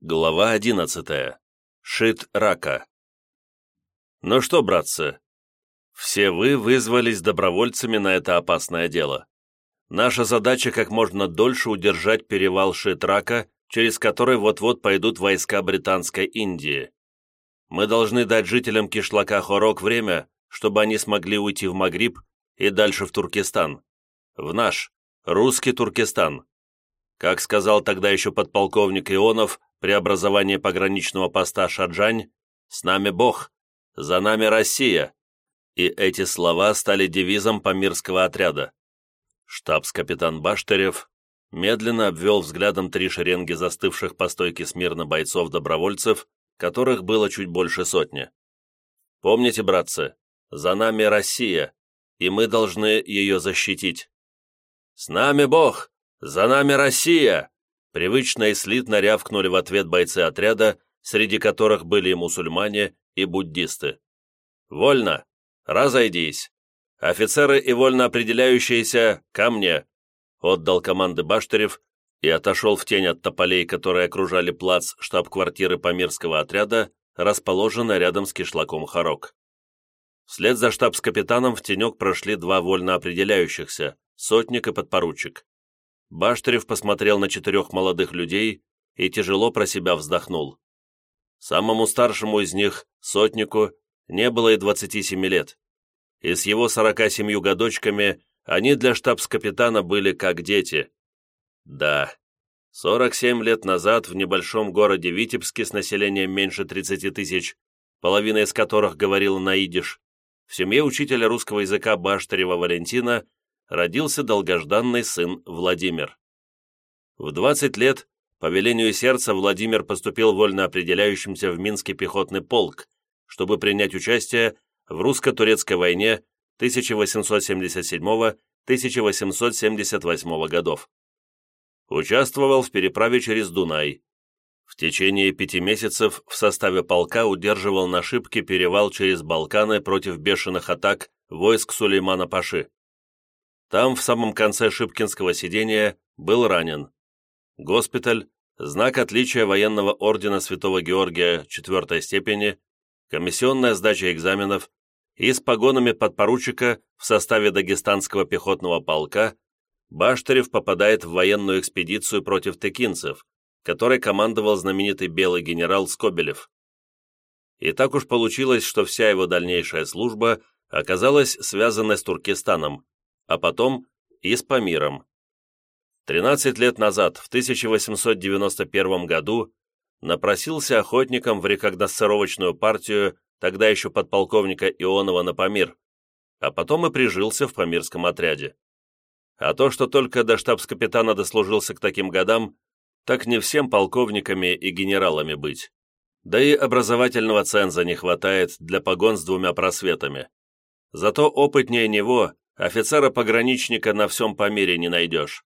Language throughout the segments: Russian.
Глава одиннадцатая. Шит рака. Ну что, братцы, все вы вызвались добровольцами на это опасное дело. Наша задача как можно дольше удержать перевал Шит-Рака, через который вот-вот пойдут войска Британской Индии. Мы должны дать жителям кишлака Хорок время, чтобы они смогли уйти в Магриб и дальше в Туркестан. В наш, русский Туркестан. Как сказал тогда еще подполковник Ионов, преобразование пограничного поста Шаджань, «С нами Бог, за нами Россия». И эти слова стали девизом памирского отряда. Штабс-капитан Баштерев медленно обвел взглядом три шеренги застывших по стойке смирно бойцов-добровольцев, которых было чуть больше сотни. «Помните, братцы, за нами Россия, и мы должны ее защитить. С нами Бог, за нами Россия!» Привычно и слитно рявкнули в ответ бойцы отряда, среди которых были и мусульмане, и буддисты. «Вольно! Разойдись! Офицеры и вольно определяющиеся ко мне!» Отдал команды Баштерев и отошел в тень от тополей, которые окружали плац штаб-квартиры Памирского отряда, расположенной рядом с кишлаком Харок. Вслед за штабс-капитаном в тенек прошли два вольно определяющихся, сотник и подпоручик. Баштерев посмотрел на четырех молодых людей и тяжело про себя вздохнул. Самому старшему из них, сотнику, не было и 27 лет. И с его 47 годочками они для штабс-капитана были как дети. Да, 47 лет назад в небольшом городе Витебске с населением меньше 30 тысяч, половина из которых говорила на идиш, в семье учителя русского языка Баштерева Валентина родился долгожданный сын Владимир. В 20 лет по велению сердца Владимир поступил вольно определяющимся в Минский пехотный полк, чтобы принять участие в русско-турецкой войне 1877-1878 годов. Участвовал в переправе через Дунай. В течение пяти месяцев в составе полка удерживал на шибке перевал через Балканы против бешеных атак войск Сулеймана Паши. Там, в самом конце Шипкинского сидения, был ранен. Госпиталь, знак отличия военного ордена Святого Георгия четвертой степени, комиссионная сдача экзаменов и с погонами подпоручика в составе Дагестанского пехотного полка Баштерев попадает в военную экспедицию против текинцев, которой командовал знаменитый белый генерал Скобелев. И так уж получилось, что вся его дальнейшая служба оказалась связанной с Туркестаном, а потом и с Памиром. 13 лет назад, в 1891 году, напросился охотником в рекогносцировочную партию тогда еще подполковника Ионова на Памир, а потом и прижился в памирском отряде. А то, что только до штабс-капитана дослужился к таким годам, так не всем полковниками и генералами быть. Да и образовательного ценза не хватает для погон с двумя просветами. Зато опытнее него офицера-пограничника на всем Памире не найдешь.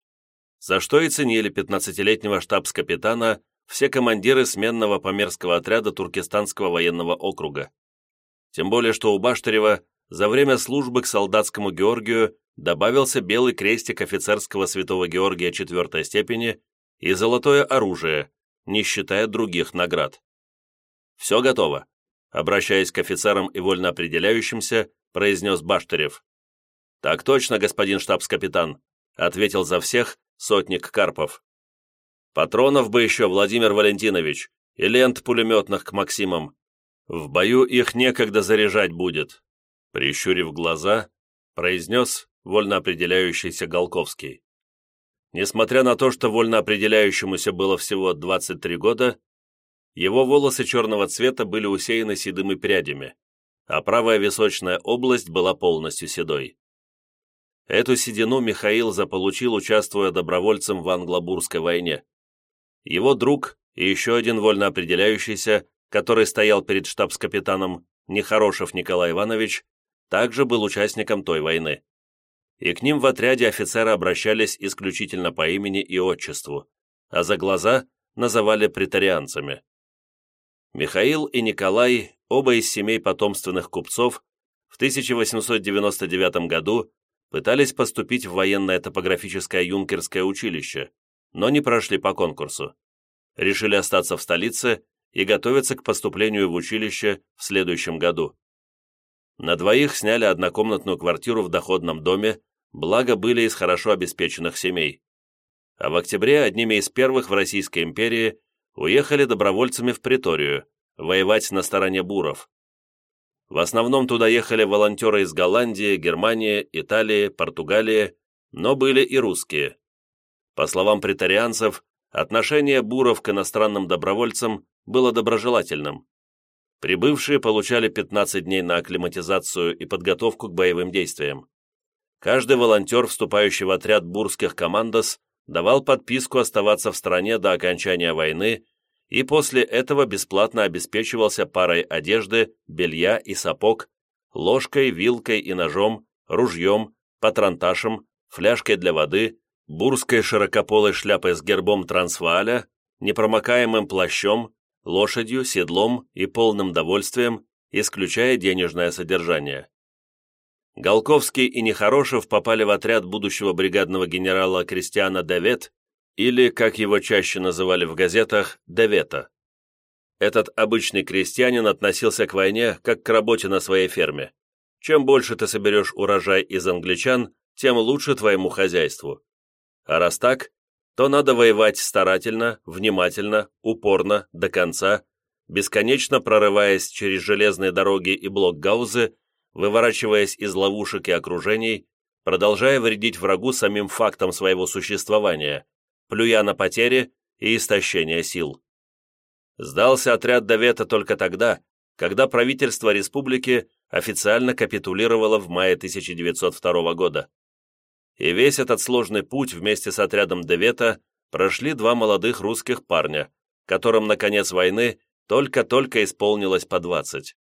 За что и ценили 15-летнего штабс-капитана все командиры сменного померского отряда Туркестанского военного округа. Тем более, что у Баштерева за время службы к солдатскому Георгию добавился белый крестик офицерского святого Георгия четвертой степени и золотое оружие, не считая других наград. «Все готово», обращаясь к офицерам и вольно определяющимся, произнес Баштерев. «Так точно, господин штабс-капитан», — ответил за всех сотник Карпов. «Патронов бы еще, Владимир Валентинович, и лент пулеметных к Максимам. В бою их некогда заряжать будет», — прищурив глаза, произнес вольно определяющийся Голковский. Несмотря на то, что вольно определяющемуся было всего 23 года, его волосы черного цвета были усеяны седыми прядями, а правая височная область была полностью седой. Эту седину Михаил заполучил, участвуя добровольцем в Англобурской войне. Его друг и еще один вольно определяющийся, который стоял перед штабс-капитаном, Нехорошев Николай Иванович, также был участником той войны. И к ним в отряде офицеры обращались исключительно по имени и отчеству, а за глаза называли претарианцами. Михаил и Николай, оба из семей потомственных купцов, в 1899 году пытались поступить в военное топографическое юнкерское училище, но не прошли по конкурсу. решили остаться в столице и готовиться к поступлению в училище в следующем году. На двоих сняли однокомнатную квартиру в доходном доме, благо были из хорошо обеспеченных семей. А в октябре одними из первых в Российской империи уехали добровольцами в Приторию, воевать на стороне буров. В основном туда ехали волонтеры из Голландии, Германии, Италии, Португалии, но были и русские. По словам претарианцев, отношение буров к иностранным добровольцам было доброжелательным. Прибывшие получали 15 дней на акклиматизацию и подготовку к боевым действиям. Каждый волонтер, вступающий в отряд бурских командос, давал подписку оставаться в стране до окончания войны и после этого бесплатно обеспечивался парой одежды, белья и сапог, ложкой, вилкой и ножом, ружьем, патронташем, фляжкой для воды, бурской широкополой шляпой с гербом Трансвааля, непромокаемым плащом, лошадью, седлом и полным довольствием, исключая денежное содержание. Голковский и Нехорошев попали в отряд будущего бригадного генерала Кристиана Девет, или, как его чаще называли в газетах, Девета. Этот обычный крестьянин относился к войне как к работе на своей ферме. Чем больше ты соберешь урожай из англичан, тем лучше твоему хозяйству. А раз так, то надо воевать старательно, внимательно, упорно, до конца, бесконечно прорываясь через железные дороги и блокгаузы, выворачиваясь из ловушек и окружений, продолжая вредить врагу самим фактом своего существования, плюя на потери и истощение сил. Сдался отряд Довета только тогда, когда правительство республики официально капитулировало в мае 1902 года и весь этот сложный путь вместе с отрядом Девета прошли два молодых русских парня, которым на конец войны только-только исполнилось по 20.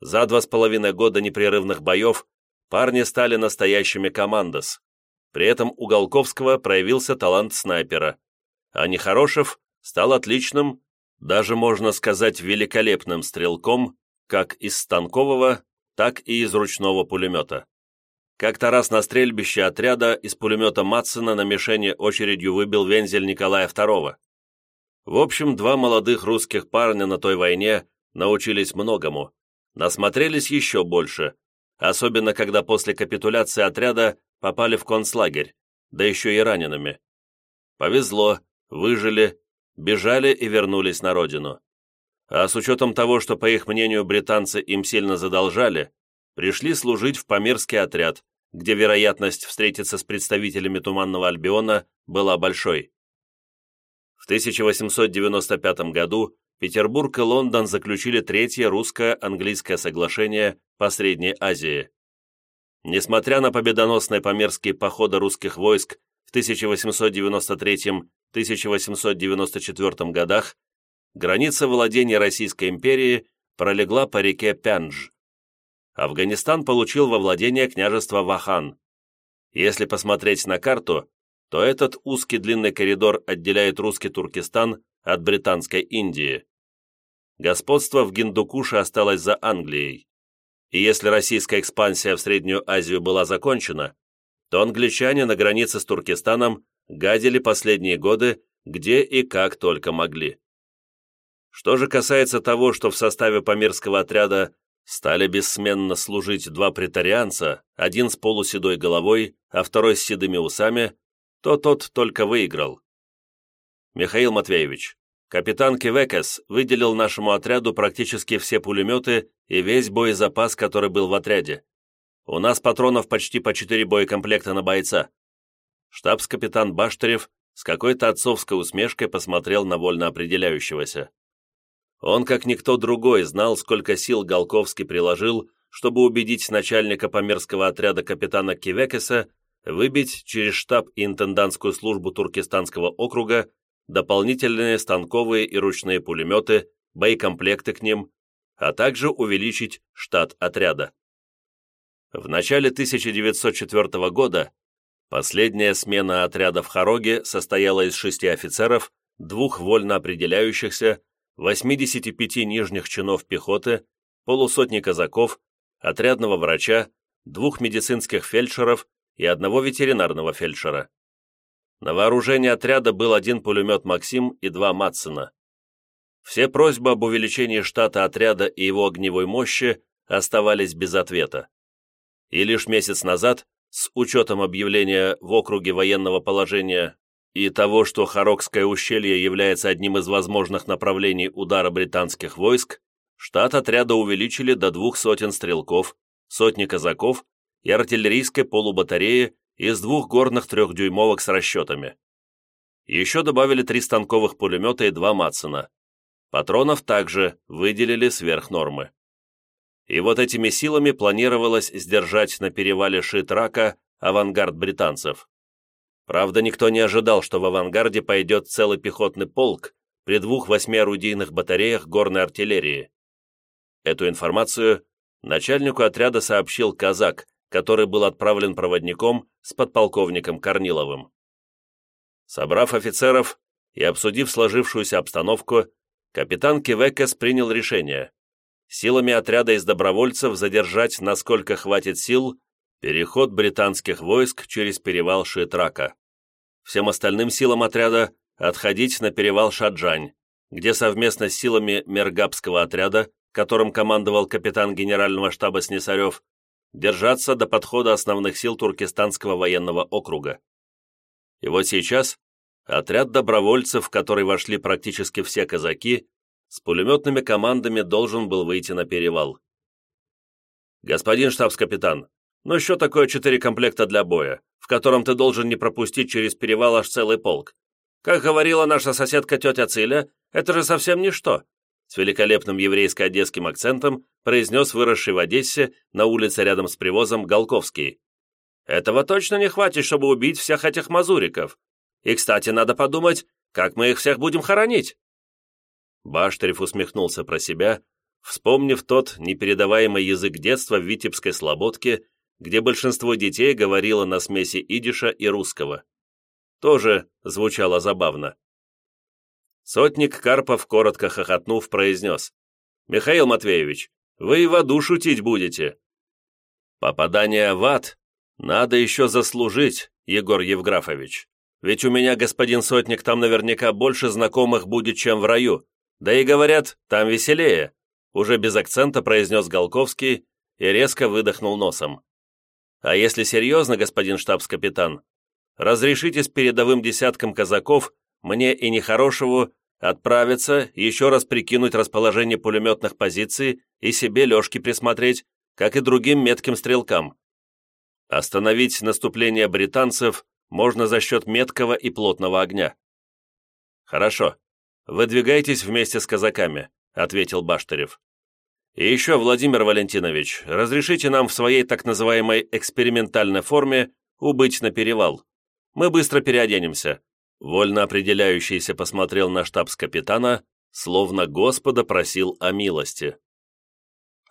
За два с половиной года непрерывных боев парни стали настоящими командос. При этом у Голковского проявился талант снайпера, а Нехорошев стал отличным, даже можно сказать великолепным стрелком, как из станкового, так и из ручного пулемета. Как-то раз на стрельбище отряда из пулемета Матсона на мишени очередью выбил вензель Николая II. В общем, два молодых русских парня на той войне научились многому, насмотрелись еще больше, особенно когда после капитуляции отряда попали в концлагерь, да еще и ранеными. Повезло, выжили, бежали и вернулись на родину. А с учетом того, что, по их мнению, британцы им сильно задолжали, пришли служить в Памирский отряд, где вероятность встретиться с представителями Туманного Альбиона была большой. В 1895 году Петербург и Лондон заключили третье русско-английское соглашение по Средней Азии. Несмотря на победоносные померские походы русских войск в 1893-1894 годах, граница владения Российской империи пролегла по реке Пяндж. Афганистан получил во владение княжество Вахан. Если посмотреть на карту, то этот узкий длинный коридор отделяет русский Туркестан от британской Индии. Господство в Гиндукуше осталось за Англией. И если российская экспансия в Среднюю Азию была закончена, то англичане на границе с Туркестаном гадили последние годы где и как только могли. Что же касается того, что в составе Памирского отряда стали бессменно служить два претарианца, один с полуседой головой, а второй с седыми усами, то тот только выиграл. Михаил Матвеевич, капитан Кивекес выделил нашему отряду практически все пулеметы и весь боезапас, который был в отряде. У нас патронов почти по четыре боекомплекта на бойца. Штабс-капитан Баштерев с какой-то отцовской усмешкой посмотрел на вольно определяющегося. Он, как никто другой, знал, сколько сил Голковский приложил, чтобы убедить начальника померского отряда капитана Кивекеса выбить через штаб и интендантскую службу Туркестанского округа дополнительные станковые и ручные пулеметы, боекомплекты к ним, а также увеличить штат отряда. В начале 1904 года последняя смена отряда в Хароге состояла из шести офицеров, двух вольно определяющихся 85 нижних чинов пехоты, полусотни казаков, отрядного врача, двух медицинских фельдшеров и одного ветеринарного фельдшера. На вооружении отряда был один пулемет «Максим» и два «Матсена». Все просьбы об увеличении штата отряда и его огневой мощи оставались без ответа. И лишь месяц назад, с учетом объявления в округе военного положения и того, что Харокское ущелье является одним из возможных направлений удара британских войск, штат отряда увеличили до двух сотен стрелков, сотни казаков и артиллерийской полубатареи из двух горных трехдюймовок с расчетами. Еще добавили три станковых пулемета и два Матсона. Патронов также выделили сверх нормы. И вот этими силами планировалось сдержать на перевале Шитрака авангард британцев. Правда, никто не ожидал, что в авангарде пойдет целый пехотный полк при двух восьмиорудийных батареях горной артиллерии. Эту информацию начальнику отряда сообщил казак, который был отправлен проводником с подполковником Корниловым. Собрав офицеров и обсудив сложившуюся обстановку, капитан Кивекес принял решение силами отряда из добровольцев задержать, насколько хватит сил, переход британских войск через перевал Шитрака всем остальным силам отряда отходить на перевал Шаджань, где совместно с силами Мергабского отряда, которым командовал капитан генерального штаба Снесарев, держаться до подхода основных сил Туркестанского военного округа. И вот сейчас отряд добровольцев, в который вошли практически все казаки, с пулеметными командами должен был выйти на перевал. «Господин штабс-капитан, ну что такое четыре комплекта для боя? в котором ты должен не пропустить через перевал аж целый полк. Как говорила наша соседка тетя Циля, это же совсем ничто. С великолепным еврейско-одесским акцентом произнес выросший в Одессе на улице рядом с привозом Голковский. Этого точно не хватит, чтобы убить всех этих мазуриков. И, кстати, надо подумать, как мы их всех будем хоронить. Баштерев усмехнулся про себя, вспомнив тот непередаваемый язык детства в Витебской слободке где большинство детей говорило на смеси идиша и русского. Тоже звучало забавно. Сотник Карпов, коротко хохотнув, произнес. «Михаил Матвеевич, вы и в аду шутить будете». «Попадание в ад надо еще заслужить, Егор Евграфович. Ведь у меня, господин Сотник, там наверняка больше знакомых будет, чем в раю. Да и говорят, там веселее», уже без акцента произнес Голковский и резко выдохнул носом. А если серьезно, господин штабс-капитан, разрешите с передовым десятком казаков мне и нехорошему отправиться, еще раз прикинуть расположение пулеметных позиций и себе лёжки присмотреть, как и другим метким стрелкам. Остановить наступление британцев можно за счет меткого и плотного огня. «Хорошо. Выдвигайтесь вместе с казаками», — ответил Баштерев. И еще, Владимир Валентинович, разрешите нам в своей так называемой экспериментальной форме убыть на перевал. Мы быстро переоденемся». Вольно определяющийся посмотрел на штабс-капитана, словно Господа просил о милости.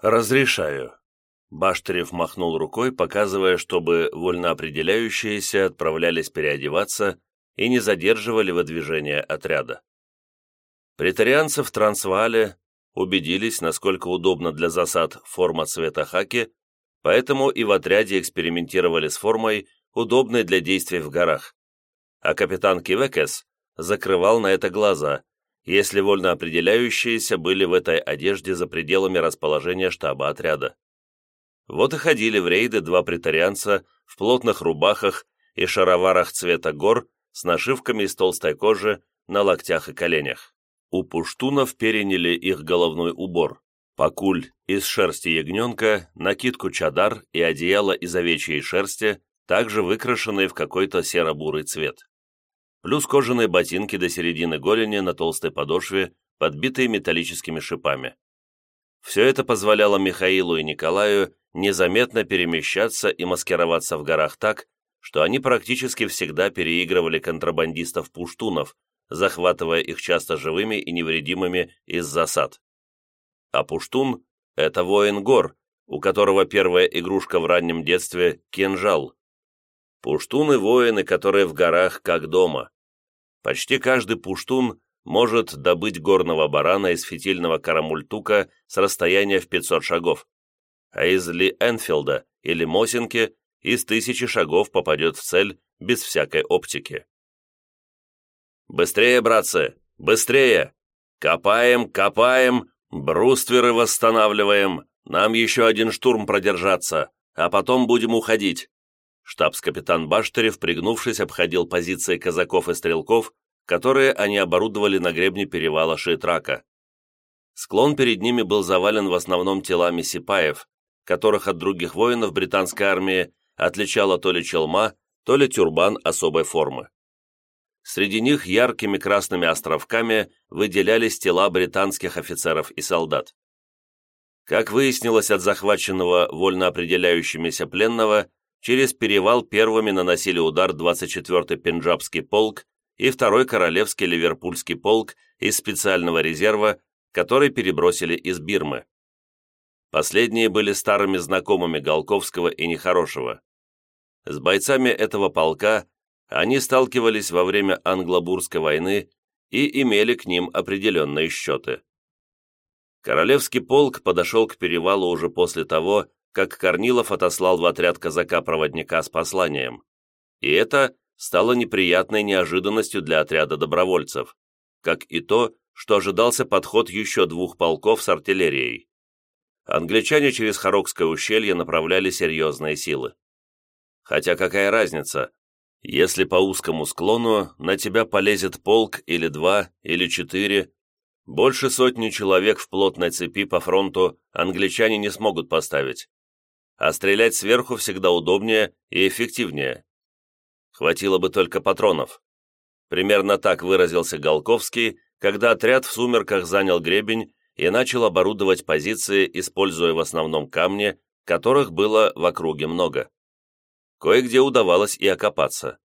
«Разрешаю». Баштерев махнул рукой, показывая, чтобы вольно определяющиеся отправлялись переодеваться и не задерживали выдвижение отряда. Претарианцы в Трансваале убедились, насколько удобна для засад форма цвета хаки, поэтому и в отряде экспериментировали с формой, удобной для действий в горах. А капитан Кивекес закрывал на это глаза, если вольно определяющиеся были в этой одежде за пределами расположения штаба отряда. Вот и ходили в рейды два претарианца в плотных рубахах и шароварах цвета гор с нашивками из толстой кожи на локтях и коленях. У пуштунов переняли их головной убор, покуль из шерсти ягненка, накидку чадар и одеяло из овечьей шерсти, также выкрашенные в какой-то серо-бурый цвет. Плюс кожаные ботинки до середины голени на толстой подошве, подбитые металлическими шипами. Все это позволяло Михаилу и Николаю незаметно перемещаться и маскироваться в горах так, что они практически всегда переигрывали контрабандистов-пуштунов, захватывая их часто живыми и невредимыми из засад. А пуштун – это воин гор, у которого первая игрушка в раннем детстве – кинжал. Пуштуны – воины, которые в горах как дома. Почти каждый пуштун может добыть горного барана из фитильного карамультука с расстояния в 500 шагов, а из Ли Энфилда или Мосинки из тысячи шагов попадет в цель без всякой оптики. Быстрее, братцы, быстрее! Копаем, копаем, брустверы восстанавливаем. Нам еще один штурм продержаться, а потом будем уходить». Штабс-капитан Баштерев, пригнувшись, обходил позиции казаков и стрелков, которые они оборудовали на гребне перевала Шитрака. Склон перед ними был завален в основном телами сипаев, которых от других воинов британской армии отличала то ли челма, то ли тюрбан особой формы. Среди них яркими красными островками выделялись тела британских офицеров и солдат. Как выяснилось от захваченного вольно определяющимися пленного, через перевал первыми наносили удар 24-й Пенджабский полк и 2-й Королевский Ливерпульский полк из специального резерва, который перебросили из Бирмы. Последние были старыми знакомыми Голковского и Нехорошего. С бойцами этого полка они сталкивались во время Англобурской войны и имели к ним определенные счеты. Королевский полк подошел к перевалу уже после того, как Корнилов отослал в отряд казака-проводника с посланием. И это стало неприятной неожиданностью для отряда добровольцев, как и то, что ожидался подход еще двух полков с артиллерией. Англичане через Харокское ущелье направляли серьезные силы. Хотя какая разница, если по узкому склону на тебя полезет полк или два, или четыре, больше сотни человек в плотной цепи по фронту англичане не смогут поставить. А стрелять сверху всегда удобнее и эффективнее. Хватило бы только патронов. Примерно так выразился Голковский, когда отряд в сумерках занял гребень и начал оборудовать позиции, используя в основном камни, которых было в округе много. Кое-где удавалось и окопаться.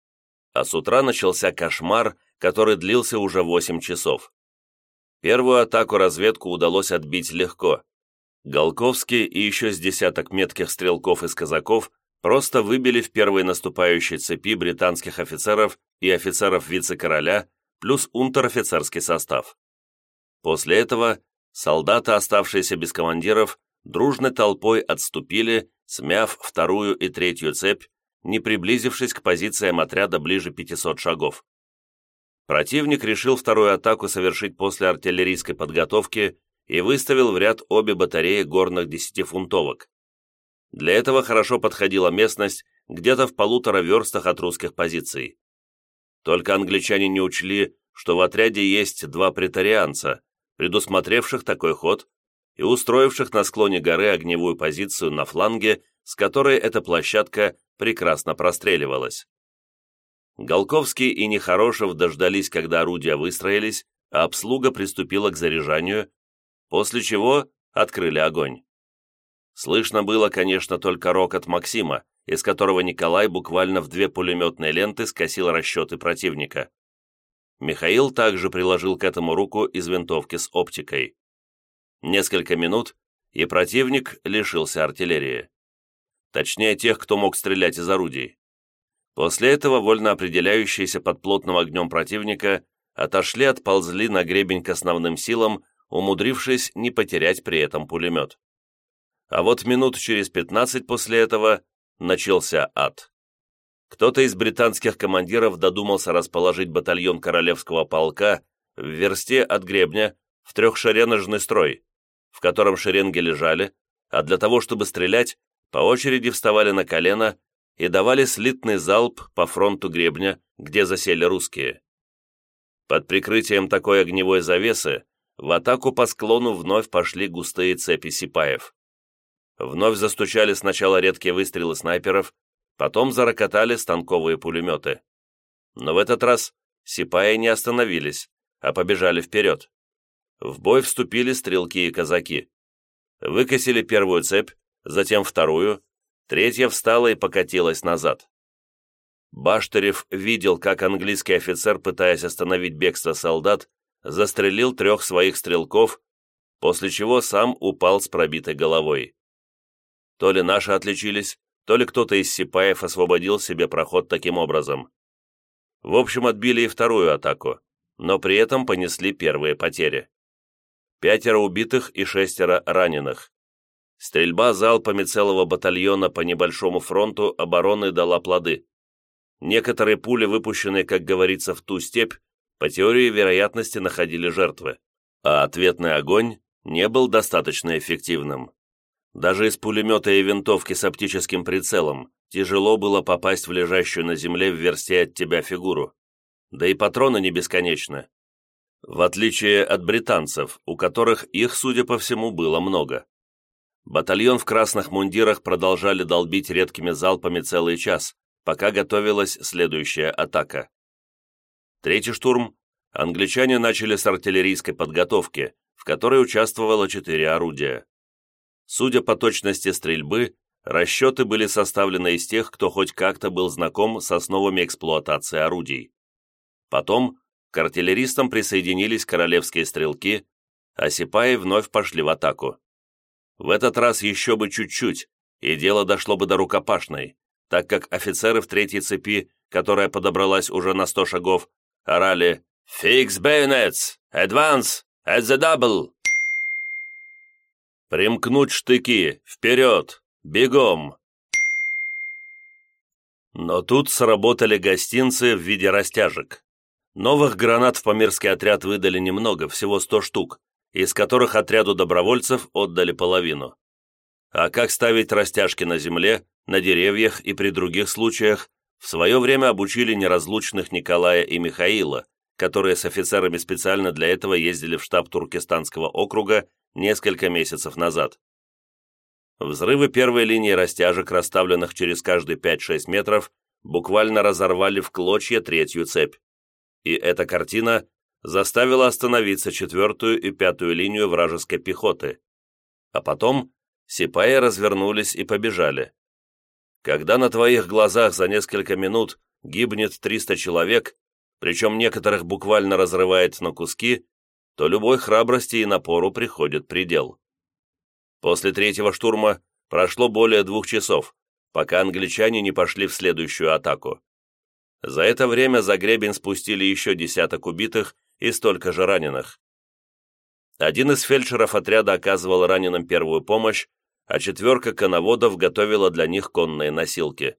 А с утра начался кошмар, который длился уже 8 часов. Первую атаку-разведку удалось отбить легко. Голковский и еще с десяток метких стрелков из казаков просто выбили в первой наступающей цепи британских офицеров и офицеров вице-короля плюс унтер-офицерский состав. После этого солдаты, оставшиеся без командиров, дружной толпой отступили, смяв вторую и третью цепь не приблизившись к позициям отряда ближе 500 шагов. Противник решил вторую атаку совершить после артиллерийской подготовки и выставил в ряд обе батареи горных десятифунтовок. Для этого хорошо подходила местность где-то в полутора верстах от русских позиций. Только англичане не учли, что в отряде есть два претарианца, предусмотревших такой ход и устроивших на склоне горы огневую позицию на фланге, с которой эта площадка прекрасно простреливалась. Голковский и Нехорошев дождались, когда орудия выстроились, а обслуга приступила к заряжанию, после чего открыли огонь. Слышно было, конечно, только рокот Максима, из которого Николай буквально в две пулеметные ленты скосил расчеты противника. Михаил также приложил к этому руку из винтовки с оптикой. Несколько минут, и противник лишился артиллерии точнее тех, кто мог стрелять из орудий. После этого вольно определяющиеся под плотным огнем противника отошли, отползли на гребень к основным силам, умудрившись не потерять при этом пулемет. А вот минут через 15 после этого начался ад. Кто-то из британских командиров додумался расположить батальон королевского полка в версте от гребня в трехшереножный строй, в котором шеренги лежали, а для того, чтобы стрелять, по очереди вставали на колено и давали слитный залп по фронту гребня, где засели русские. Под прикрытием такой огневой завесы в атаку по склону вновь пошли густые цепи сипаев. Вновь застучали сначала редкие выстрелы снайперов, потом зарокотали станковые пулеметы. Но в этот раз сипаи не остановились, а побежали вперед. В бой вступили стрелки и казаки. Выкосили первую цепь, затем вторую, третья встала и покатилась назад. Баштерев видел, как английский офицер, пытаясь остановить бегство солдат, застрелил трех своих стрелков, после чего сам упал с пробитой головой. То ли наши отличились, то ли кто-то из сипаев освободил себе проход таким образом. В общем, отбили и вторую атаку, но при этом понесли первые потери. Пятеро убитых и шестеро раненых. Стрельба залпами целого батальона по небольшому фронту обороны дала плоды. Некоторые пули, выпущенные, как говорится, в ту степь, по теории вероятности находили жертвы, а ответный огонь не был достаточно эффективным. Даже из пулемета и винтовки с оптическим прицелом тяжело было попасть в лежащую на земле в версте от тебя фигуру. Да и патроны не бесконечны. В отличие от британцев, у которых их, судя по всему, было много. Батальон в красных мундирах продолжали долбить редкими залпами целый час, пока готовилась следующая атака. Третий штурм англичане начали с артиллерийской подготовки, в которой участвовало четыре орудия. Судя по точности стрельбы, расчеты были составлены из тех, кто хоть как-то был знаком с основами эксплуатации орудий. Потом к артиллеристам присоединились королевские стрелки, а сипаи вновь пошли в атаку. В этот раз еще бы чуть-чуть, и дело дошло бы до рукопашной, так как офицеры в третьей цепи, которая подобралась уже на сто шагов, орали «Fix bayonets! Advance! At the double!» «Примкнуть штыки! Вперед! Бегом!» Но тут сработали гостинцы в виде растяжек. Новых гранат в Памирский отряд выдали немного, всего 100 штук, из которых отряду добровольцев отдали половину. А как ставить растяжки на земле, на деревьях и при других случаях, в свое время обучили неразлучных Николая и Михаила, которые с офицерами специально для этого ездили в штаб Туркестанского округа несколько месяцев назад. Взрывы первой линии растяжек, расставленных через каждые 5-6 метров, буквально разорвали в клочья третью цепь. И эта картина заставила остановиться четвертую и пятую линию вражеской пехоты. А потом сипаи развернулись и побежали. Когда на твоих глазах за несколько минут гибнет 300 человек, причем некоторых буквально разрывает на куски, то любой храбрости и напору приходит предел. После третьего штурма прошло более двух часов, пока англичане не пошли в следующую атаку. За это время за гребень спустили еще десяток убитых и столько же раненых. Один из фельдшеров отряда оказывал раненым первую помощь, а четверка коноводов готовила для них конные носилки.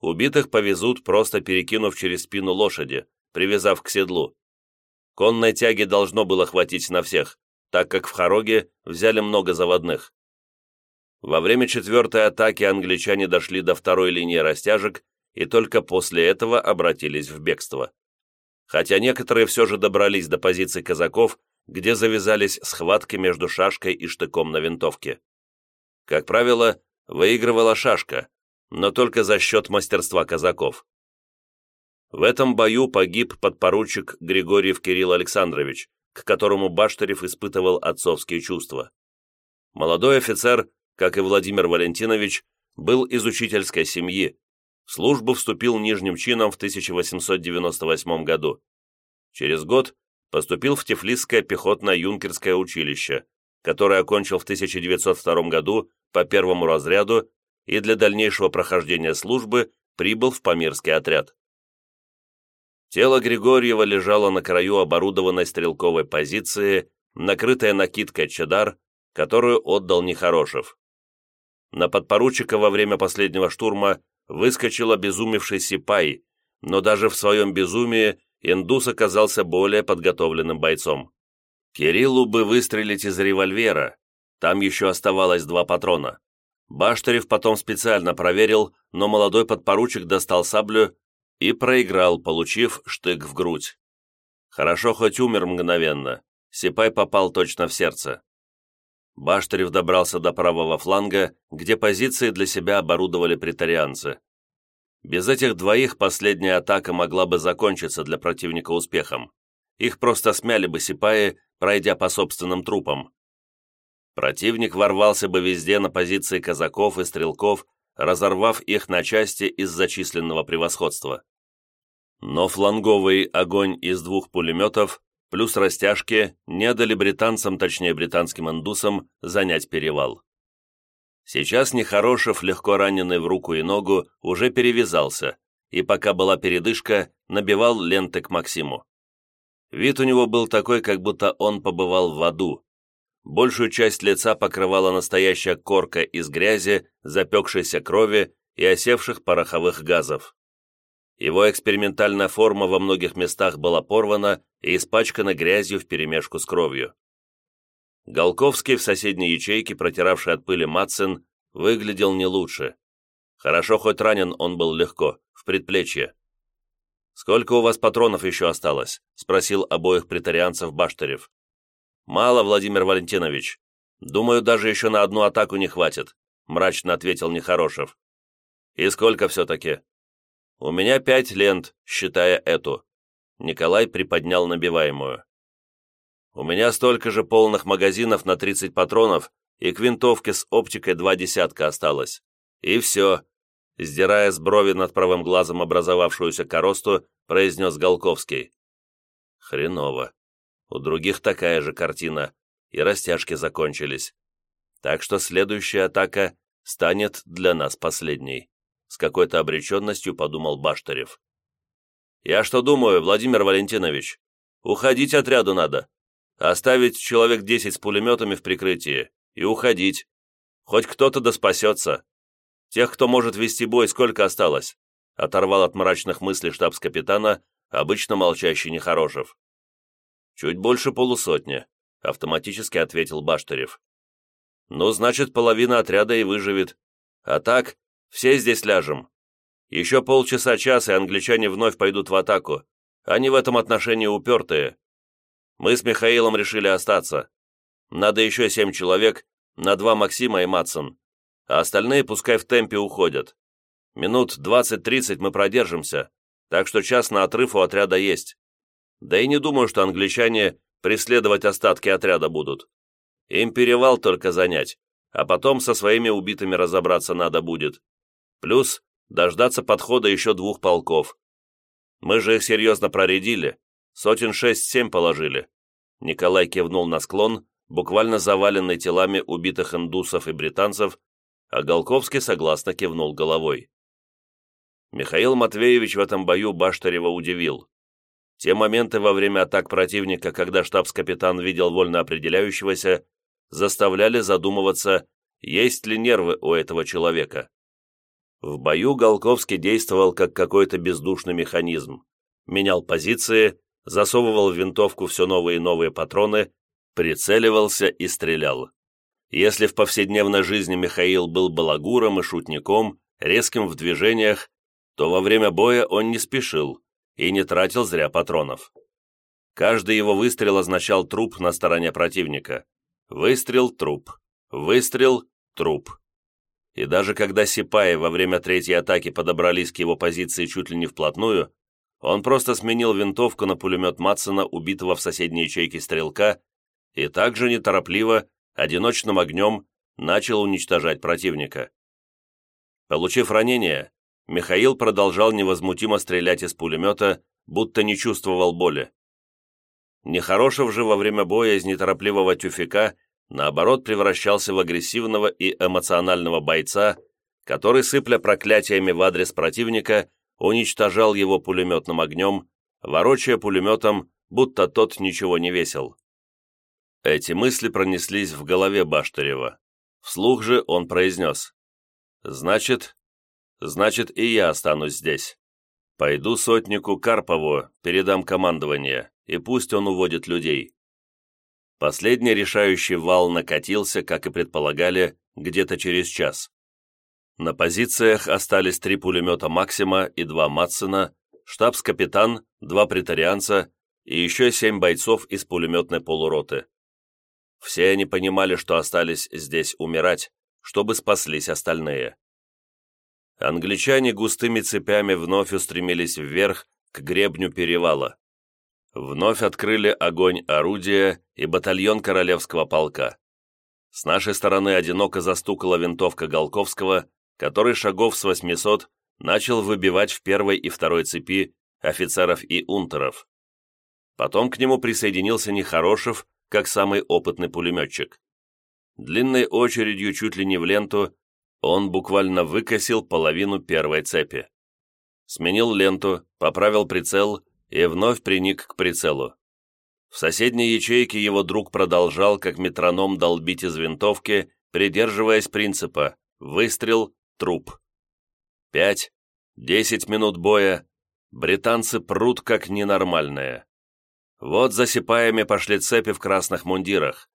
Убитых повезут, просто перекинув через спину лошади, привязав к седлу. Конной тяги должно было хватить на всех, так как в Хороге взяли много заводных. Во время четвертой атаки англичане дошли до второй линии растяжек и только после этого обратились в бегство хотя некоторые все же добрались до позиций казаков, где завязались схватки между шашкой и штыком на винтовке. Как правило, выигрывала шашка, но только за счет мастерства казаков. В этом бою погиб подпоручик Григорьев Кирилл Александрович, к которому Баштарев испытывал отцовские чувства. Молодой офицер, как и Владимир Валентинович, был из учительской семьи, в службу вступил нижним чином в 1898 году. Через год поступил в Тифлисское пехотно-юнкерское училище, которое окончил в 1902 году по первому разряду и для дальнейшего прохождения службы прибыл в Памирский отряд. Тело Григорьева лежало на краю оборудованной стрелковой позиции, накрытая накидкой чадар, которую отдал Нехорошев. На подпоручика во время последнего штурма выскочил обезумевший Сипай, но даже в своем безумии индус оказался более подготовленным бойцом. Кириллу бы выстрелить из револьвера, там еще оставалось два патрона. Баштарев потом специально проверил, но молодой подпоручик достал саблю и проиграл, получив штык в грудь. Хорошо хоть умер мгновенно, Сипай попал точно в сердце. Баштарев добрался до правого фланга, где позиции для себя оборудовали претарианцы. Без этих двоих последняя атака могла бы закончиться для противника успехом. Их просто смяли бы сипаи, пройдя по собственным трупам. Противник ворвался бы везде на позиции казаков и стрелков, разорвав их на части из-за численного превосходства. Но фланговый огонь из двух пулеметов плюс растяжки не дали британцам, точнее британским индусам, занять перевал. Сейчас Нехорошев, легко раненый в руку и ногу, уже перевязался, и пока была передышка, набивал ленты к Максиму. Вид у него был такой, как будто он побывал в аду. Большую часть лица покрывала настоящая корка из грязи, запекшейся крови и осевших пороховых газов. Его экспериментальная форма во многих местах была порвана и испачкана грязью вперемешку с кровью. Голковский в соседней ячейке, протиравший от пыли Матсен, выглядел не лучше. Хорошо, хоть ранен он был легко, в предплечье. «Сколько у вас патронов еще осталось?» — спросил обоих претарианцев Баштерев. «Мало, Владимир Валентинович. Думаю, даже еще на одну атаку не хватит», — мрачно ответил Нехорошев. «И сколько все-таки?» «У меня пять лент, считая эту». Николай приподнял набиваемую. «У меня столько же полных магазинов на 30 патронов и к винтовке с оптикой два десятка осталось. И все», сдирая с брови над правым глазом образовавшуюся коросту, произнес Голковский. «Хреново. У других такая же картина, и растяжки закончились. Так что следующая атака станет для нас последней», с какой-то обреченностью подумал Баштарев. «Я что думаю, Владимир Валентинович? Уходить отряду надо. Оставить человек десять с пулеметами в прикрытии и уходить. Хоть кто-то да спасется. Тех, кто может вести бой, сколько осталось?» Оторвал от мрачных мыслей штабс-капитана, обычно молчащий Нехорошев. «Чуть больше полусотни», — автоматически ответил Баштарев. «Ну, значит, половина отряда и выживет. А так, все здесь ляжем. Еще полчаса-час, и англичане вновь пойдут в атаку. Они в этом отношении упертые. Мы с Михаилом решили остаться. Надо еще семь человек, на два Максима и Матсон, а остальные пускай в темпе уходят. Минут двадцать-тридцать мы продержимся, так что час на отрыв у отряда есть. Да и не думаю, что англичане преследовать остатки отряда будут. Им перевал только занять, а потом со своими убитыми разобраться надо будет. Плюс дождаться подхода еще двух полков. Мы же их серьезно проредили, сотен шесть-семь положили. Николай кивнул на склон, буквально заваленный телами убитых индусов и британцев, а Голковский согласно кивнул головой. Михаил Матвеевич в этом бою Баштарева удивил. Те моменты во время атак противника, когда штабс-капитан видел вольно определяющегося, заставляли задумываться, есть ли нервы у этого человека. В бою Голковский действовал как какой-то бездушный механизм, менял позиции, засовывал в винтовку все новые и новые патроны, прицеливался и стрелял. Если в повседневной жизни Михаил был балагуром и шутником, резким в движениях, то во время боя он не спешил и не тратил зря патронов. Каждый его выстрел означал труп на стороне противника. Выстрел – труп. Выстрел – труп. И даже когда Сипаи во время третьей атаки подобрались к его позиции чуть ли не вплотную, он просто сменил винтовку на пулемет Матсона, убитого в соседней ячейке стрелка, и также неторопливо, одиночным огнем, начал уничтожать противника. Получив ранение, Михаил продолжал невозмутимо стрелять из пулемета, будто не чувствовал боли. Нехорошев же во время боя из неторопливого тюфика, наоборот, превращался в агрессивного и эмоционального бойца, который, сыпля проклятиями в адрес противника, уничтожал его пулеметным огнем, ворочая пулеметом, будто тот ничего не весил. Эти мысли пронеслись в голове Баштарева. Вслух же он произнес. «Значит, значит и я останусь здесь. Пойду сотнику Карпову, передам командование, и пусть он уводит людей». Последний решающий вал накатился, как и предполагали, где-то через час. На позициях остались три пулемета «Максима» и два «Матсена», штабс-капитан, два претарианца и еще семь бойцов из пулеметной полуроты. Все они понимали, что остались здесь умирать, чтобы спаслись остальные англичане густыми цепями вновь устремились вверх к гребню перевала. Вновь открыли огонь орудия и батальон Королевского полка. С нашей стороны одиноко застукала винтовка Голковского, который шагов с 800 начал выбивать в первой и второй цепи офицеров и унтеров. Потом к нему присоединился Нехорошев, как самый опытный пулеметчик. Длинной очередью чуть ли не в ленту он буквально выкосил половину первой цепи. Сменил ленту, поправил прицел и вновь приник к прицелу. В соседней ячейке его друг продолжал, как метроном, долбить из винтовки, придерживаясь принципа «выстрел, труп». Пять, десять минут боя, Британцы прут как ненормальные. Вот за сипаями пошли цепи в красных мундирах.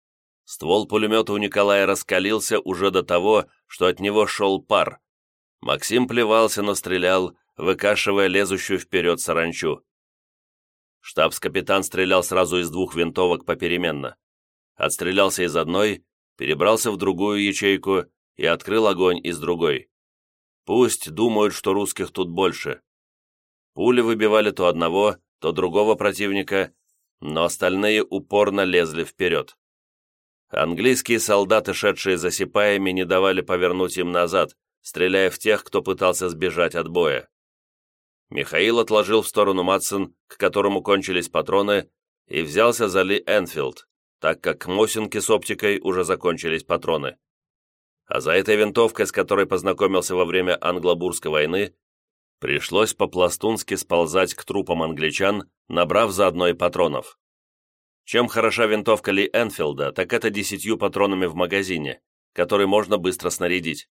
Ствол пулемета у Николая раскалился уже до того, что от него шел пар. Максим плевался, но стрелял, выкашивая лезущую вперед саранчу. Штабс-капитан стрелял сразу из двух винтовок попеременно. Отстрелялся из одной, перебрался в другую ячейку и открыл огонь из другой. Пусть думают, что русских тут больше. Пули выбивали то одного, то другого противника, но остальные упорно лезли вперед. Английские солдаты, шедшие за сипаями, не давали повернуть им назад, стреляя в тех, кто пытался сбежать от боя. Михаил отложил в сторону Матсон, к которому кончились патроны, и взялся за Ли Энфилд, так как к Мосинке с оптикой уже закончились патроны. А за этой винтовкой, с которой познакомился во время Англобурской войны, пришлось по-пластунски сползать к трупам англичан, набрав заодно и патронов. Чем хороша винтовка Ли Энфилда, так это десятью патронами в магазине, который можно быстро снарядить.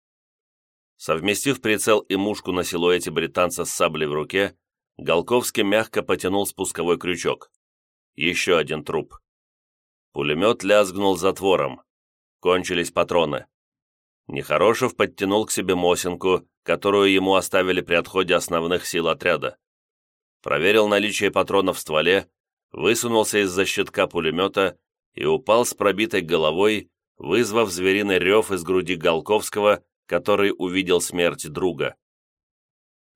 Совместив прицел и мушку на силуэте британца с саблей в руке, Голковский мягко потянул спусковой крючок. Еще один труп. Пулемет лязгнул затвором. Кончились патроны. Нехорошев подтянул к себе Мосинку, которую ему оставили при отходе основных сил отряда. Проверил наличие патронов в стволе, высунулся из-за щитка пулемета и упал с пробитой головой, вызвав звериный рев из груди Голковского, который увидел смерть друга.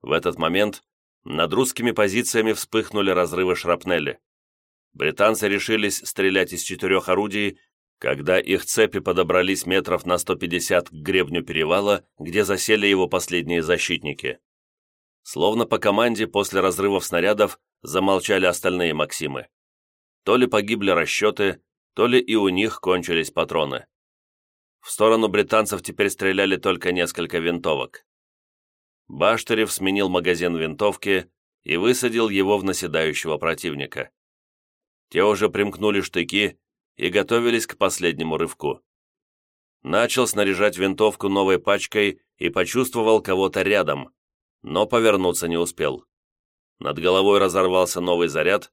В этот момент над русскими позициями вспыхнули разрывы шрапнели. Британцы решились стрелять из четырех орудий, когда их цепи подобрались метров на 150 к гребню перевала, где засели его последние защитники. Словно по команде после разрывов снарядов замолчали остальные Максимы. То ли погибли расчеты, то ли и у них кончились патроны. В сторону британцев теперь стреляли только несколько винтовок. Баштерев сменил магазин винтовки и высадил его в наседающего противника. Те уже примкнули штыки и готовились к последнему рывку. Начал снаряжать винтовку новой пачкой и почувствовал кого-то рядом, но повернуться не успел. Над головой разорвался новый заряд,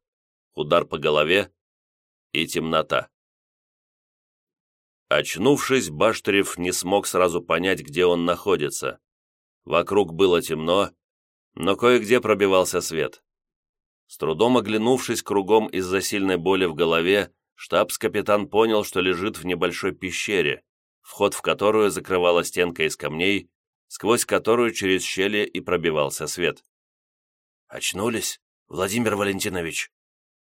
удар по голове и темнота. Очнувшись, Баштерев не смог сразу понять, где он находится. Вокруг было темно, но кое-где пробивался свет. С трудом оглянувшись кругом из-за сильной боли в голове, штабс-капитан понял, что лежит в небольшой пещере, вход в которую закрывала стенка из камней, сквозь которую через щели и пробивался свет. «Очнулись, Владимир Валентинович?»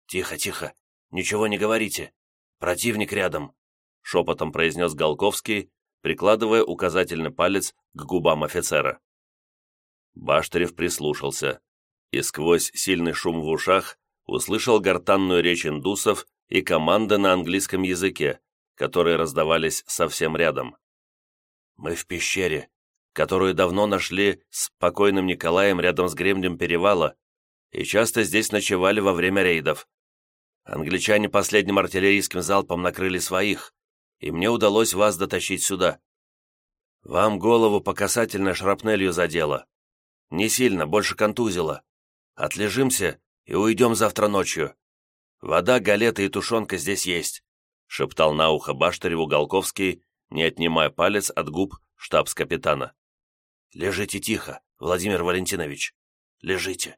«Тихо, тихо, ничего не говорите. Противник рядом», — шепотом произнес Голковский, прикладывая указательный палец к губам офицера. Баштерев прислушался и сквозь сильный шум в ушах услышал гортанную речь индусов и команды на английском языке, которые раздавались совсем рядом. «Мы в пещере, которую давно нашли с покойным Николаем рядом с гребнем перевала, и часто здесь ночевали во время рейдов. Англичане последним артиллерийским залпом накрыли своих, и мне удалось вас дотащить сюда. Вам голову по касательной шрапнелью задело. Не сильно, больше контузило. Отлежимся и уйдем завтра ночью. Вода, галеты и тушенка здесь есть», — шептал на ухо Баштареву Голковский, не отнимая палец от губ штабс-капитана. «Лежите тихо, Владимир Валентинович. Лежите».